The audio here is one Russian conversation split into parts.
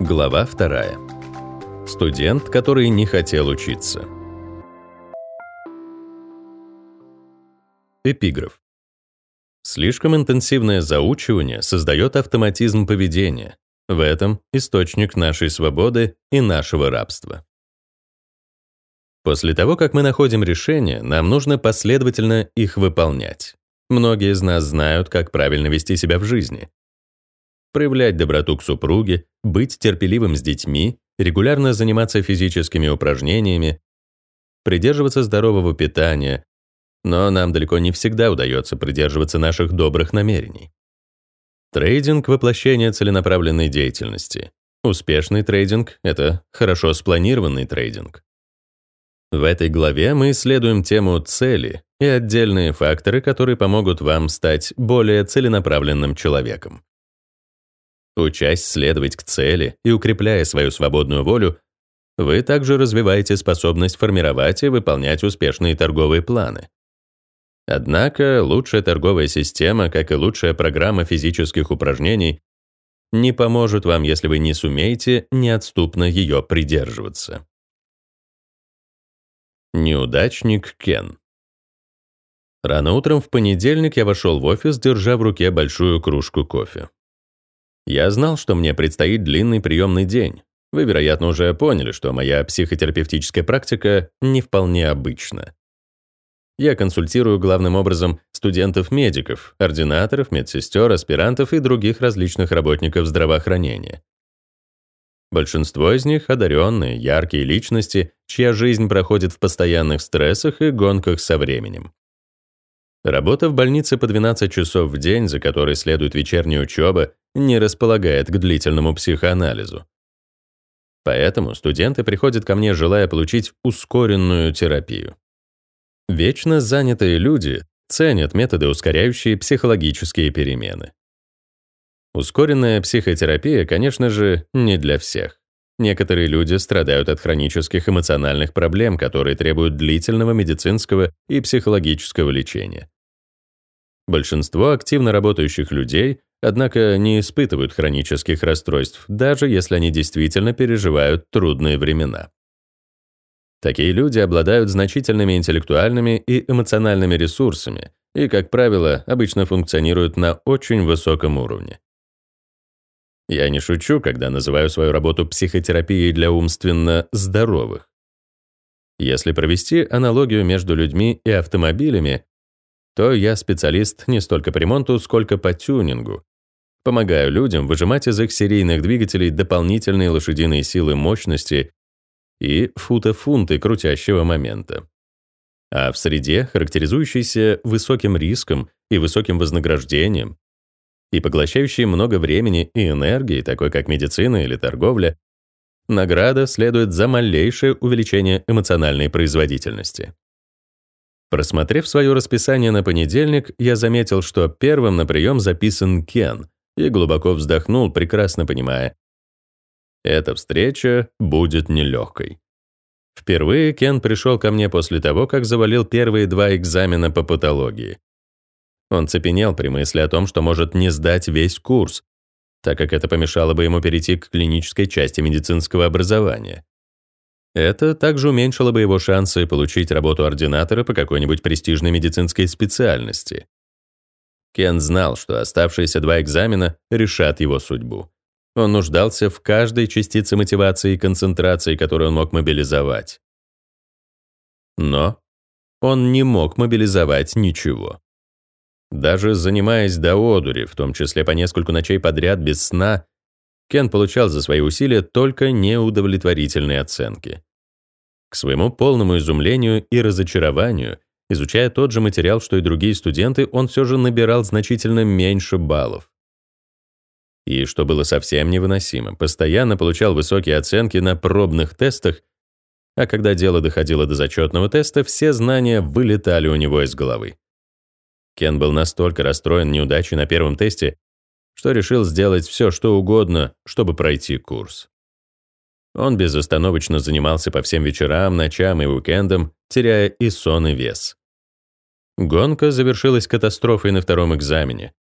Глава 2. Студент, который не хотел учиться. Эпиграф. Слишком интенсивное заучивание создает автоматизм поведения. В этом источник нашей свободы и нашего рабства. После того, как мы находим решение, нам нужно последовательно их выполнять. Многие из нас знают, как правильно вести себя в жизни проявлять доброту к супруге, быть терпеливым с детьми, регулярно заниматься физическими упражнениями, придерживаться здорового питания, но нам далеко не всегда удается придерживаться наших добрых намерений. Трейдинг — воплощение целенаправленной деятельности. Успешный трейдинг — это хорошо спланированный трейдинг. В этой главе мы исследуем тему цели и отдельные факторы, которые помогут вам стать более целенаправленным человеком. Учась следовать к цели и укрепляя свою свободную волю, вы также развиваете способность формировать и выполнять успешные торговые планы. Однако лучшая торговая система, как и лучшая программа физических упражнений, не поможет вам, если вы не сумеете неотступно ее придерживаться. Неудачник Кен Рано утром в понедельник я вошел в офис, держа в руке большую кружку кофе. Я знал, что мне предстоит длинный приемный день. Вы, вероятно, уже поняли, что моя психотерапевтическая практика не вполне обычна. Я консультирую главным образом студентов-медиков, ординаторов, медсестер, аспирантов и других различных работников здравоохранения. Большинство из них — одаренные, яркие личности, чья жизнь проходит в постоянных стрессах и гонках со временем. Работа в больнице по 12 часов в день, за которой следует вечерняя учеба, не располагает к длительному психоанализу. Поэтому студенты приходят ко мне, желая получить ускоренную терапию. Вечно занятые люди ценят методы, ускоряющие психологические перемены. Ускоренная психотерапия, конечно же, не для всех. Некоторые люди страдают от хронических эмоциональных проблем, которые требуют длительного медицинского и психологического лечения. Большинство активно работающих людей, однако, не испытывают хронических расстройств, даже если они действительно переживают трудные времена. Такие люди обладают значительными интеллектуальными и эмоциональными ресурсами и, как правило, обычно функционируют на очень высоком уровне. Я не шучу, когда называю свою работу психотерапией для умственно здоровых. Если провести аналогию между людьми и автомобилями, то я специалист не столько по ремонту, сколько по тюнингу. Помогаю людям выжимать из их серийных двигателей дополнительные лошадиные силы мощности и футофунты крутящего момента. А в среде, характеризующейся высоким риском и высоким вознаграждением, и поглощающие много времени и энергии, такой как медицина или торговля, награда следует за малейшее увеличение эмоциональной производительности. Просмотрев свое расписание на понедельник, я заметил, что первым на прием записан Кен, и глубоко вздохнул, прекрасно понимая, эта встреча будет нелегкой. Впервые Кен пришел ко мне после того, как завалил первые два экзамена по патологии. Он цепенел при мысли о том, что может не сдать весь курс, так как это помешало бы ему перейти к клинической части медицинского образования. Это также уменьшило бы его шансы получить работу ординатора по какой-нибудь престижной медицинской специальности. Кен знал, что оставшиеся два экзамена решат его судьбу. Он нуждался в каждой частице мотивации и концентрации, которую он мог мобилизовать. Но он не мог мобилизовать ничего. Даже занимаясь до одури, в том числе по нескольку ночей подряд без сна, Кен получал за свои усилия только неудовлетворительные оценки. К своему полному изумлению и разочарованию, изучая тот же материал, что и другие студенты, он все же набирал значительно меньше баллов. И, что было совсем невыносимо, постоянно получал высокие оценки на пробных тестах, а когда дело доходило до зачетного теста, все знания вылетали у него из головы. Кен был настолько расстроен неудачей на первом тесте, что решил сделать все, что угодно, чтобы пройти курс. Он безостановочно занимался по всем вечерам, ночам и уикендам, теряя и сон, и вес. Гонка завершилась катастрофой на втором экзамене.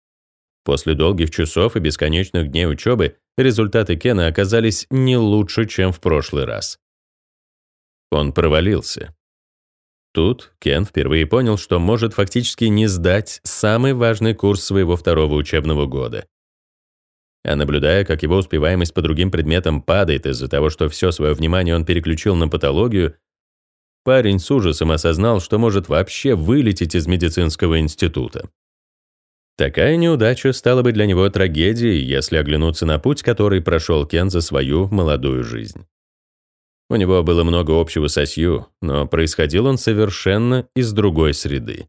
После долгих часов и бесконечных дней учебы результаты Кена оказались не лучше, чем в прошлый раз. Он провалился. Тут Кен впервые понял, что может фактически не сдать самый важный курс своего второго учебного года. А наблюдая, как его успеваемость по другим предметам падает из-за того, что все свое внимание он переключил на патологию, парень с ужасом осознал, что может вообще вылететь из медицинского института. Такая неудача стала бы для него трагедией, если оглянуться на путь, который прошел Кен за свою молодую жизнь. У него было много общего со Сью, но происходил он совершенно из другой среды.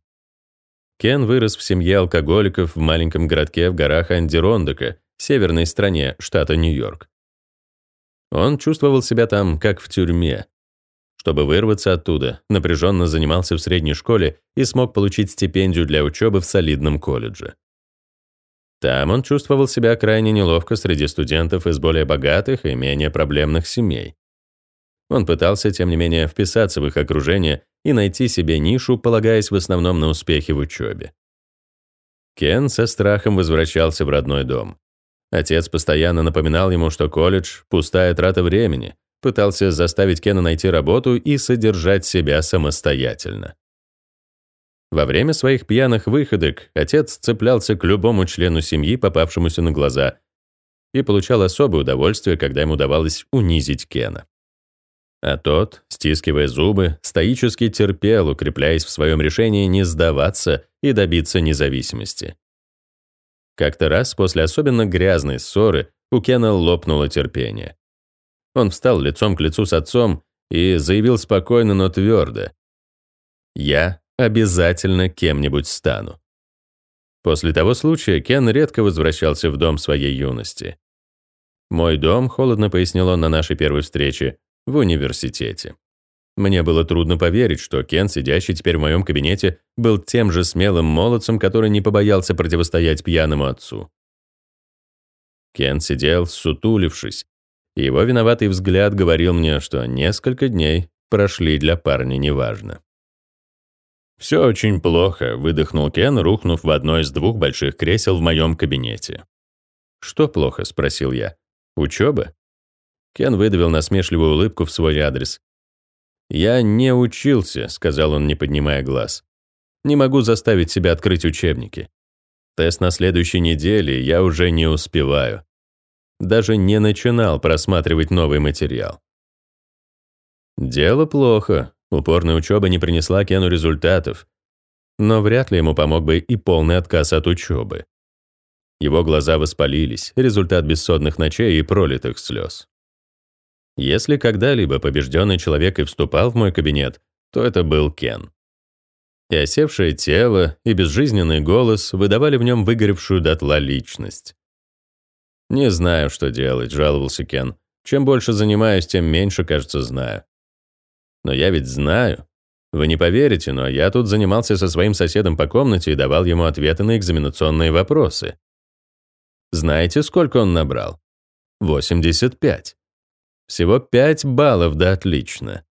Кен вырос в семье алкоголиков в маленьком городке в горах Андирондока, северной стране штата Нью-Йорк. Он чувствовал себя там, как в тюрьме. Чтобы вырваться оттуда, напряженно занимался в средней школе и смог получить стипендию для учебы в солидном колледже. Там он чувствовал себя крайне неловко среди студентов из более богатых и менее проблемных семей. Он пытался, тем не менее, вписаться в их окружение и найти себе нишу, полагаясь в основном на успехи в учебе. Кен со страхом возвращался в родной дом. Отец постоянно напоминал ему, что колледж — пустая трата времени, пытался заставить Кена найти работу и содержать себя самостоятельно. Во время своих пьяных выходок отец цеплялся к любому члену семьи, попавшемуся на глаза, и получал особое удовольствие, когда ему удавалось унизить Кена. А тот, стискивая зубы, стоически терпел, укрепляясь в своем решении не сдаваться и добиться независимости. Как-то раз после особенно грязной ссоры у Кена лопнуло терпение. Он встал лицом к лицу с отцом и заявил спокойно, но твердо. «Я обязательно кем-нибудь стану». После того случая Кен редко возвращался в дом своей юности. «Мой дом», — холодно пояснил он на нашей первой встрече, в университете. Мне было трудно поверить, что Кен, сидящий теперь в моем кабинете, был тем же смелым молодцем, который не побоялся противостоять пьяному отцу. Кен сидел, сутулившись, и его виноватый взгляд говорил мне, что несколько дней прошли для парня неважно. «Все очень плохо», — выдохнул Кен, рухнув в одно из двух больших кресел в моем кабинете. «Что плохо?» — спросил я. «Учеба?» Кен выдавил насмешливую улыбку в свой адрес. «Я не учился», — сказал он, не поднимая глаз. «Не могу заставить себя открыть учебники. Тест на следующей неделе я уже не успеваю. Даже не начинал просматривать новый материал». Дело плохо. Упорная учеба не принесла Кену результатов. Но вряд ли ему помог бы и полный отказ от учебы. Его глаза воспалились, результат бессонных ночей и пролитых слез. Если когда-либо побежденный человек и вступал в мой кабинет, то это был Кен. И осевшее тело, и безжизненный голос выдавали в нем выгоревшую дотла личность. «Не знаю, что делать», — жаловался Кен. «Чем больше занимаюсь, тем меньше, кажется, знаю». «Но я ведь знаю. Вы не поверите, но я тут занимался со своим соседом по комнате и давал ему ответы на экзаменационные вопросы. Знаете, сколько он набрал? 85. Всего 5 баллов, да отлично.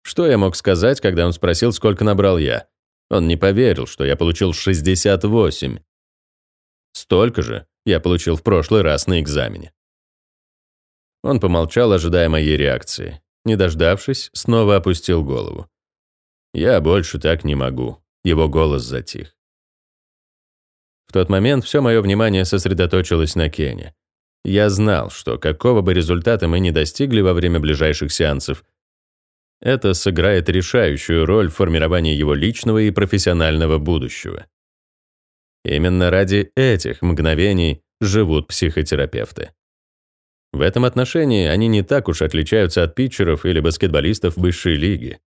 Что я мог сказать, когда он спросил, сколько набрал я? Он не поверил, что я получил 68. Столько же я получил в прошлый раз на экзамене. Он помолчал, ожидая моей реакции. Не дождавшись, снова опустил голову. «Я больше так не могу». Его голос затих. В тот момент все мое внимание сосредоточилось на Кене. Я знал, что какого бы результата мы ни достигли во время ближайших сеансов, это сыграет решающую роль в формировании его личного и профессионального будущего. Именно ради этих мгновений живут психотерапевты. В этом отношении они не так уж отличаются от питчеров или баскетболистов высшей лиги.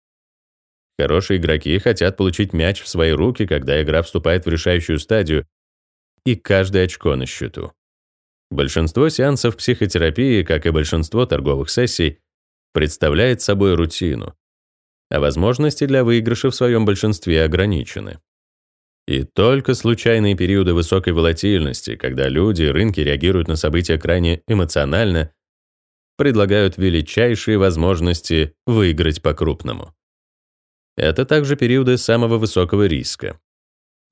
Хорошие игроки хотят получить мяч в свои руки, когда игра вступает в решающую стадию, и каждое очко на счету. Большинство сеансов психотерапии, как и большинство торговых сессий, представляет собой рутину, а возможности для выигрыша в своем большинстве ограничены. И только случайные периоды высокой волатильности, когда люди и рынки реагируют на события крайне эмоционально, предлагают величайшие возможности выиграть по-крупному. Это также периоды самого высокого риска,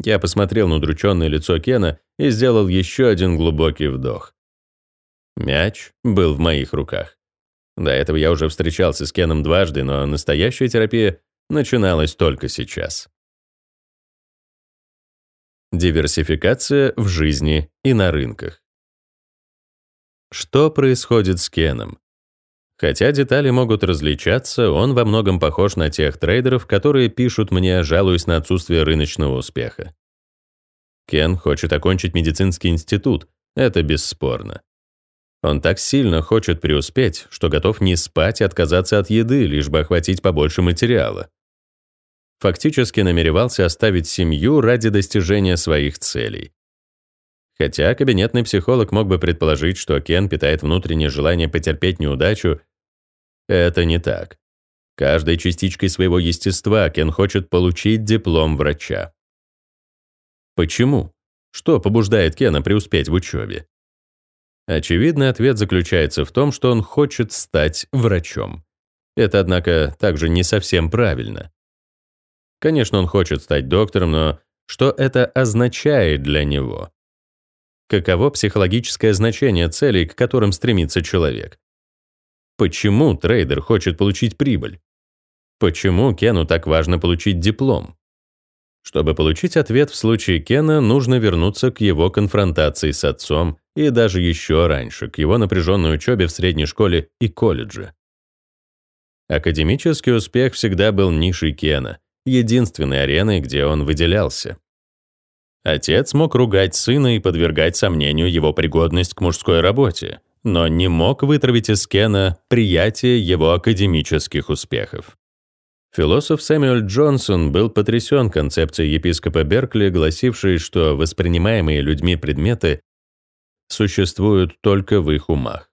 я посмотрел на удрученное лицо Кена и сделал еще один глубокий вдох. Мяч был в моих руках. До этого я уже встречался с Кеном дважды, но настоящая терапия начиналась только сейчас. Диверсификация в жизни и на рынках. Что происходит с Кеном? Хотя детали могут различаться, он во многом похож на тех трейдеров, которые пишут мне, жалуясь на отсутствие рыночного успеха. Кен хочет окончить медицинский институт, это бесспорно. Он так сильно хочет преуспеть, что готов не спать и отказаться от еды, лишь бы охватить побольше материала. Фактически намеревался оставить семью ради достижения своих целей. Хотя кабинетный психолог мог бы предположить, что Кен питает внутреннее желание потерпеть неудачу, это не так. Каждой частичкой своего естества Кен хочет получить диплом врача. Почему? Что побуждает Кена преуспеть в учебе? Очевидный ответ заключается в том, что он хочет стать врачом. Это, однако, также не совсем правильно. Конечно, он хочет стать доктором, но что это означает для него? Каково психологическое значение целей, к которым стремится человек? Почему трейдер хочет получить прибыль? Почему Кену так важно получить диплом? Чтобы получить ответ в случае Кена, нужно вернуться к его конфронтации с отцом и даже еще раньше, к его напряженной учебе в средней школе и колледже. Академический успех всегда был нишей Кена, единственной ареной, где он выделялся. Отец мог ругать сына и подвергать сомнению его пригодность к мужской работе, но не мог вытравить из Кена приятие его академических успехов. Философ Сэмюэль Джонсон был потрясен концепцией епископа Беркли, гласившей, что воспринимаемые людьми предметы существуют только в их умах.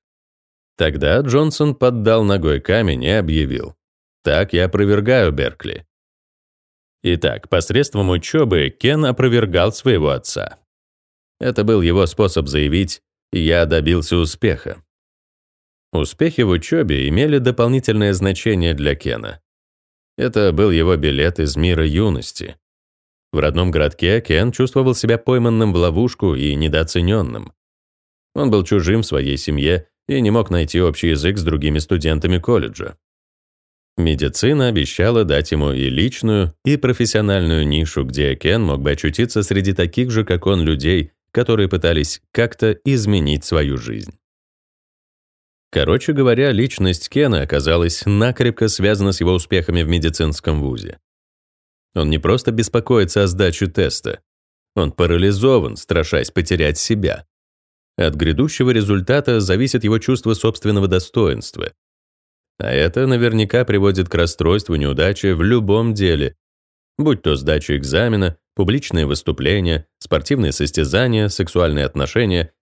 Тогда Джонсон поддал ногой камень и объявил. «Так я опровергаю Беркли». Итак, посредством учебы Кен опровергал своего отца. Это был его способ заявить «я добился успеха». Успехи в учебе имели дополнительное значение для Кена. Это был его билет из мира юности. В родном городке Кен чувствовал себя пойманным в ловушку и недооцененным. Он был чужим в своей семье и не мог найти общий язык с другими студентами колледжа. Медицина обещала дать ему и личную, и профессиональную нишу, где Кен мог бы очутиться среди таких же, как он, людей, которые пытались как-то изменить свою жизнь. Короче говоря, личность Кена оказалась накрепко связана с его успехами в медицинском вузе. Он не просто беспокоится о сдаче теста, он парализован, страшась потерять себя. От грядущего результата зависит его чувство собственного достоинства. А это наверняка приводит к расстройству неудачи в любом деле, будь то сдача экзамена, публичные выступления, спортивные состязания, сексуальные отношения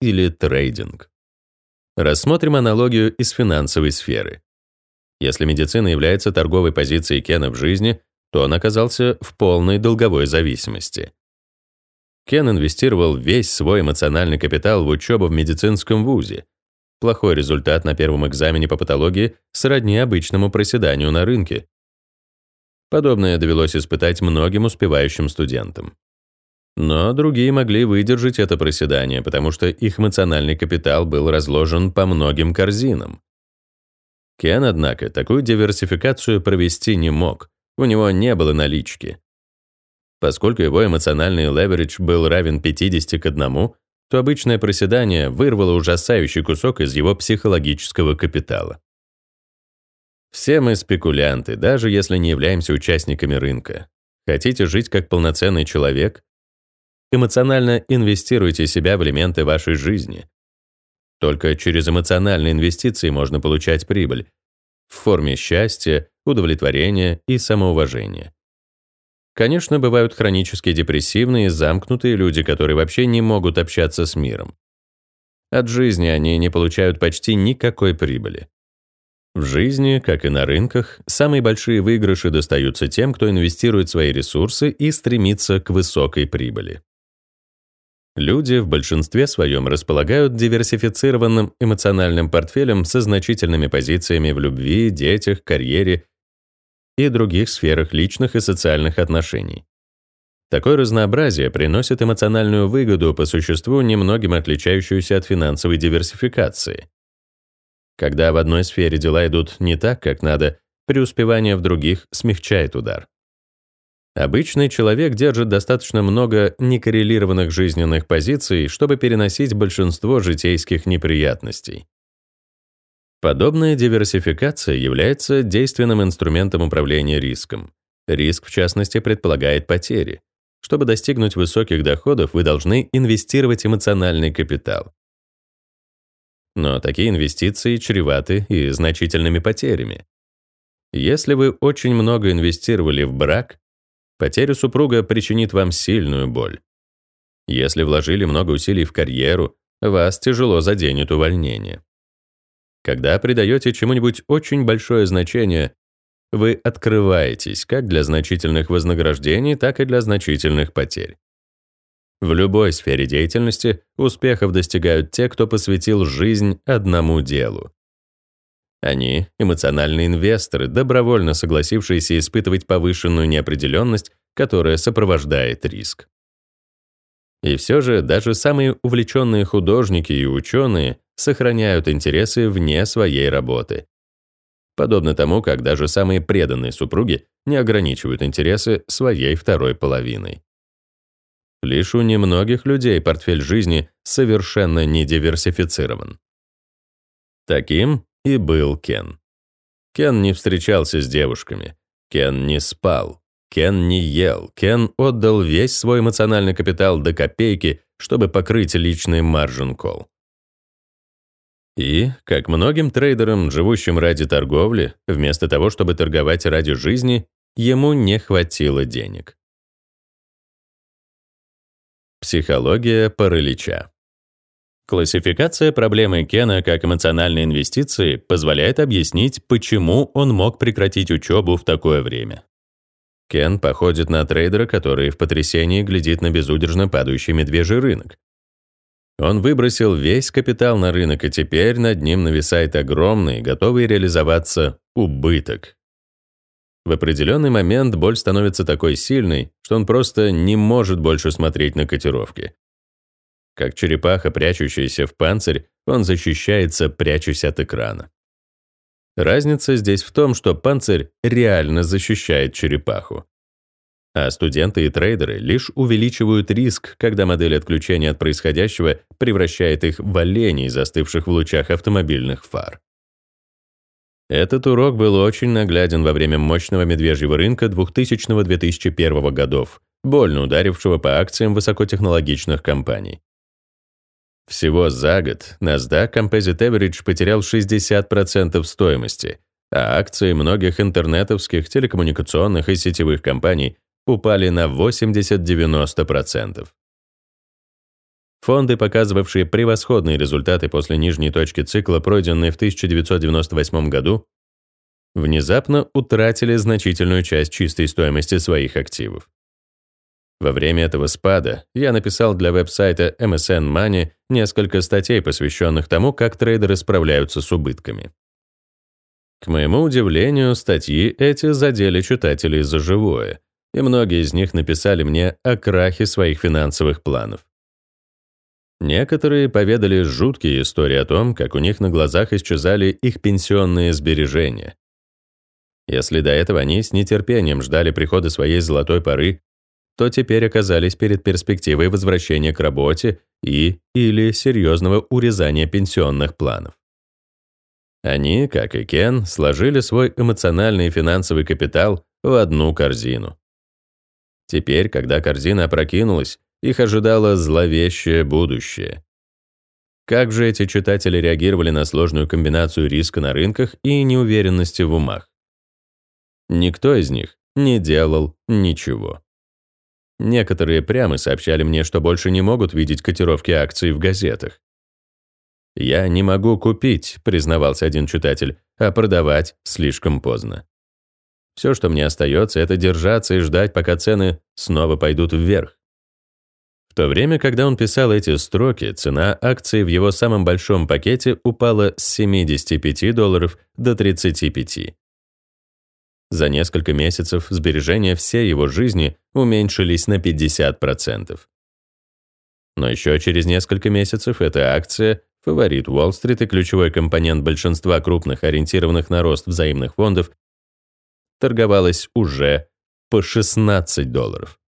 или трейдинг. Рассмотрим аналогию из финансовой сферы. Если медицина является торговой позицией Кена в жизни, то он оказался в полной долговой зависимости. Кен инвестировал весь свой эмоциональный капитал в учебу в медицинском вузе. Плохой результат на первом экзамене по патологии сродни обычному проседанию на рынке. Подобное довелось испытать многим успевающим студентам. Но другие могли выдержать это проседание, потому что их эмоциональный капитал был разложен по многим корзинам. Кен, однако, такую диверсификацию провести не мог, у него не было налички. Поскольку его эмоциональный леверидж был равен 50 к 1, то обычное проседание вырвало ужасающий кусок из его психологического капитала. Все мы спекулянты, даже если не являемся участниками рынка. Хотите жить как полноценный человек? Эмоционально инвестируйте себя в элементы вашей жизни. Только через эмоциональные инвестиции можно получать прибыль в форме счастья, удовлетворения и самоуважения. Конечно, бывают хронически депрессивные, замкнутые люди, которые вообще не могут общаться с миром. От жизни они не получают почти никакой прибыли. В жизни, как и на рынках, самые большие выигрыши достаются тем, кто инвестирует свои ресурсы и стремится к высокой прибыли. Люди в большинстве своем располагают диверсифицированным эмоциональным портфелем со значительными позициями в любви, детях, карьере и других сферах личных и социальных отношений. Такое разнообразие приносит эмоциональную выгоду по существу, немногим отличающуюся от финансовой диверсификации. Когда в одной сфере дела идут не так, как надо, преуспевание в других смягчает удар. Обычный человек держит достаточно много некоррелированных жизненных позиций, чтобы переносить большинство житейских неприятностей. Подобная диверсификация является действенным инструментом управления риском. Риск, в частности, предполагает потери. Чтобы достигнуть высоких доходов, вы должны инвестировать эмоциональный капитал. Но такие инвестиции чреваты и значительными потерями. Если вы очень много инвестировали в брак, потеря супруга причинит вам сильную боль. Если вложили много усилий в карьеру, вас тяжело заденет увольнение. Когда придаете чему-нибудь очень большое значение, вы открываетесь как для значительных вознаграждений, так и для значительных потерь. В любой сфере деятельности успехов достигают те, кто посвятил жизнь одному делу. Они — эмоциональные инвесторы, добровольно согласившиеся испытывать повышенную неопределенность, которая сопровождает риск. И все же даже самые увлеченные художники и ученые сохраняют интересы вне своей работы. Подобно тому, как даже самые преданные супруги не ограничивают интересы своей второй половиной. Лишь у немногих людей портфель жизни совершенно не диверсифицирован. Таким и был Кен. Кен не встречался с девушками. Кен не спал. Кен не ел. Кен отдал весь свой эмоциональный капитал до копейки, чтобы покрыть личный margin call. И, как многим трейдерам, живущим ради торговли, вместо того, чтобы торговать ради жизни, ему не хватило денег. Психология паралича. Классификация проблемы Кена как эмоциональной инвестиции позволяет объяснить, почему он мог прекратить учебу в такое время. Кен походит на трейдера, который в потрясении глядит на безудержно падающий медвежий рынок, он выбросил весь капитал на рынок, и теперь над ним нависает огромный, готовый реализоваться убыток. В определенный момент боль становится такой сильной, что он просто не может больше смотреть на котировки. Как черепаха, прячущаяся в панцирь, он защищается, прячась от экрана. Разница здесь в том, что панцирь реально защищает черепаху. А студенты и трейдеры лишь увеличивают риск, когда модель отключения от происходящего превращает их в оленей, застывших в лучах автомобильных фар. Этот урок был очень нагляден во время мощного медвежьего рынка 2000-2001 годов, больно ударившего по акциям высокотехнологичных компаний. Всего за год NASDAQ Composite Average потерял 60% стоимости, а акции многих интернетовских, телекоммуникационных и сетевых компаний упали на 80-90%. Фонды, показывавшие превосходные результаты после нижней точки цикла, пройденные в 1998 году, внезапно утратили значительную часть чистой стоимости своих активов. Во время этого спада я написал для веб-сайта MSN Money несколько статей, посвященных тому, как трейдеры справляются с убытками. К моему удивлению, статьи эти задели читателей за живое, и многие из них написали мне о крахе своих финансовых планов. Некоторые поведали жуткие истории о том, как у них на глазах исчезали их пенсионные сбережения. Если до этого они с нетерпением ждали прихода своей золотой поры, то теперь оказались перед перспективой возвращения к работе и или серьезного урезания пенсионных планов. Они, как и Кен, сложили свой эмоциональный и финансовый капитал в одну корзину. Теперь, когда корзина опрокинулась, их ожидало зловещее будущее. Как же эти читатели реагировали на сложную комбинацию риска на рынках и неуверенности в умах? Никто из них не делал ничего. Некоторые прямо сообщали мне, что больше не могут видеть котировки акций в газетах. «Я не могу купить», — признавался один читатель, «а продавать слишком поздно». Все, что мне остается, это держаться и ждать, пока цены снова пойдут вверх. То время, когда он писал эти строки, цена акции в его самом большом пакете упала с 75 долларов до 35. За несколько месяцев сбережения всей его жизни уменьшились на 50%. Но еще через несколько месяцев эта акция, фаворит Уолл-стрит и ключевой компонент большинства крупных ориентированных на рост взаимных фондов, торговалась уже по 16 долларов.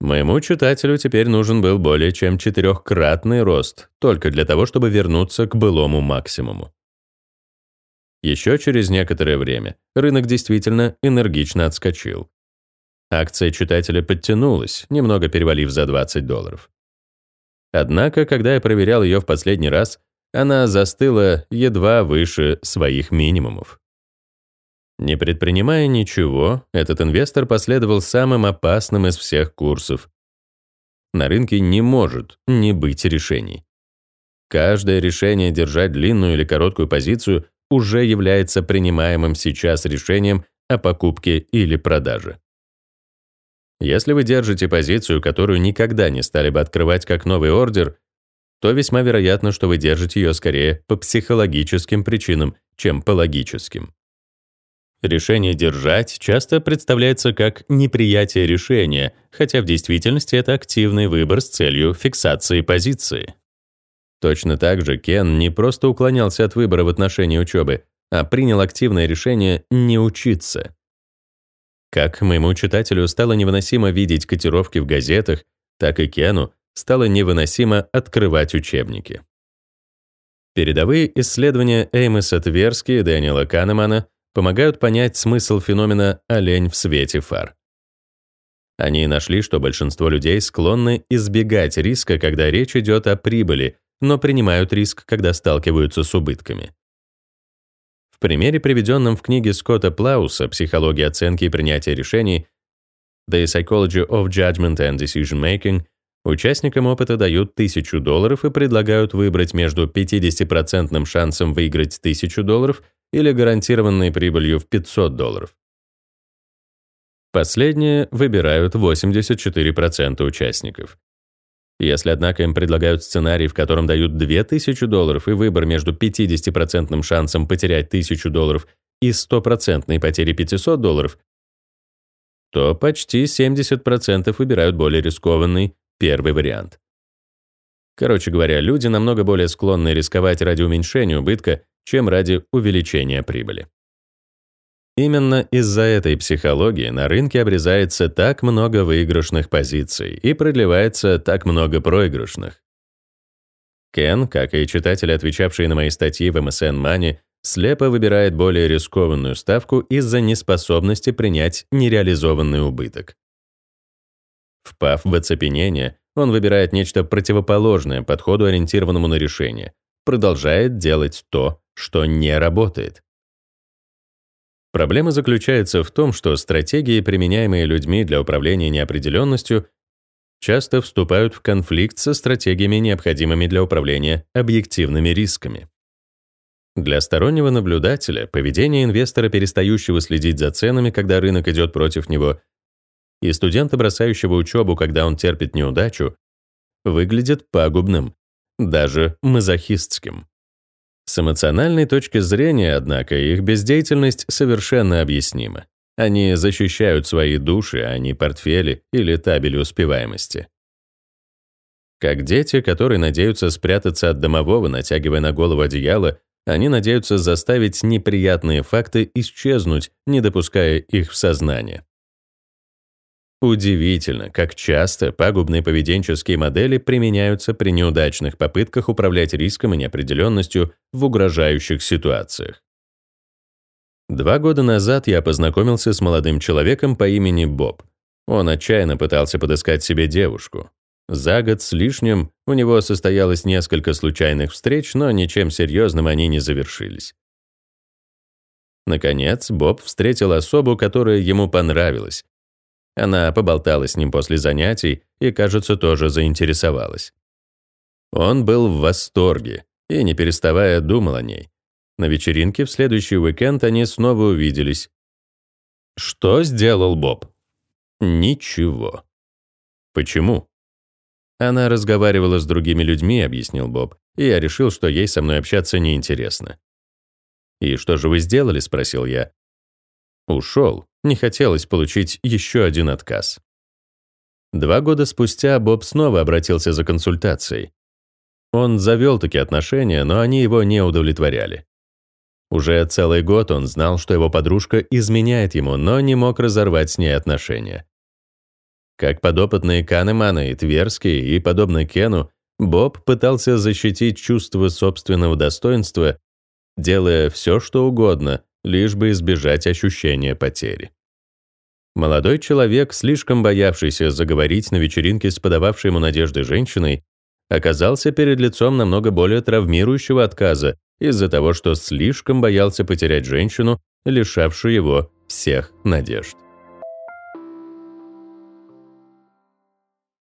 Моему читателю теперь нужен был более чем четырехкратный рост только для того, чтобы вернуться к былому максимуму. Еще через некоторое время рынок действительно энергично отскочил. Акция читателя подтянулась, немного перевалив за 20 долларов. Однако, когда я проверял ее в последний раз, она застыла едва выше своих минимумов. Не предпринимая ничего, этот инвестор последовал самым опасным из всех курсов. На рынке не может не быть решений. Каждое решение держать длинную или короткую позицию уже является принимаемым сейчас решением о покупке или продаже. Если вы держите позицию, которую никогда не стали бы открывать как новый ордер, то весьма вероятно, что вы держите ее скорее по психологическим причинам, чем по логическим. Решение держать часто представляется как неприятие решения, хотя в действительности это активный выбор с целью фиксации позиции. Точно так же Кен не просто уклонялся от выбора в отношении учебы, а принял активное решение не учиться. Как моему читателю стало невыносимо видеть котировки в газетах, так и Кену стало невыносимо открывать учебники. Передовые исследования Эймоса Тверски и Дэниела Канемана помогают понять смысл феномена «олень в свете фар». Они нашли, что большинство людей склонны избегать риска, когда речь идет о прибыли, но принимают риск, когда сталкиваются с убытками. В примере, приведенном в книге Скотта Плауса «Психология оценки и принятия решений» The Psychology of Judgment and Decision Making, участникам опыта дают 1000 долларов и предлагают выбрать между 50% шансом выиграть 1000 долларов – или гарантированной прибылью в 500 долларов. Последние выбирают 84% участников. Если, однако, им предлагают сценарий, в котором дают 2000 долларов и выбор между 50% шансом потерять 1000 долларов и 100% потерей 500 долларов, то почти 70% выбирают более рискованный первый вариант. Короче говоря, люди намного более склонны рисковать ради уменьшения убытка, чем ради увеличения прибыли. Именно из-за этой психологии на рынке обрезается так много выигрышных позиций и продлевается так много проигрышных. Кен, как и читатели, отвечавшие на мои статьи в MSN Money, слепо выбирает более рискованную ставку из-за неспособности принять нереализованный убыток. Впав в оцепенение, он выбирает нечто противоположное подходу, ориентированному на решение, продолжает делать то, что не работает. Проблема заключается в том, что стратегии, применяемые людьми для управления неопределенностью, часто вступают в конфликт со стратегиями, необходимыми для управления объективными рисками. Для стороннего наблюдателя поведение инвестора, перестающего следить за ценами, когда рынок идет против него, и студента, бросающего учебу, когда он терпит неудачу, выглядит пагубным, даже мазохистским. С эмоциональной точки зрения, однако, их бездеятельность совершенно объяснима. Они защищают свои души, а не портфели или табели успеваемости. Как дети, которые надеются спрятаться от домового, натягивая на голову одеяло, они надеются заставить неприятные факты исчезнуть, не допуская их в сознание. Удивительно, как часто пагубные поведенческие модели применяются при неудачных попытках управлять риском и неопределенностью в угрожающих ситуациях. Два года назад я познакомился с молодым человеком по имени Боб. Он отчаянно пытался подыскать себе девушку. За год с лишним у него состоялось несколько случайных встреч, но ничем серьезным они не завершились. Наконец, Боб встретил особу, которая ему понравилась, она поболтала с ним после занятий и, кажется, тоже заинтересовалась. Он был в восторге и, не переставая, думал о ней. На вечеринке в следующий уикенд они снова увиделись. Что сделал Боб? Ничего. Почему? Она разговаривала с другими людьми, объяснил Боб, и я решил, что ей со мной общаться неинтересно. «И что же вы сделали?» — спросил я. Ушел, не хотелось получить еще один отказ. Два года спустя Боб снова обратился за консультацией. Он завел такие отношения, но они его не удовлетворяли. Уже целый год он знал, что его подружка изменяет ему, но не мог разорвать с ней отношения. Как подопытные Канемана и Тверский, и подобно Кену, Боб пытался защитить чувство собственного достоинства, делая все, что угодно, лишь бы избежать ощущения потери. Молодой человек, слишком боявшийся заговорить на вечеринке с подававшей ему надежды женщиной, оказался перед лицом намного более травмирующего отказа из-за того, что слишком боялся потерять женщину, лишавшую его всех надежд.